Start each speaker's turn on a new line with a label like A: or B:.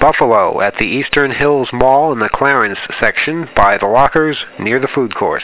A: Buffalo at the Eastern Hills Mall in the Clarence section by the lockers near the food court.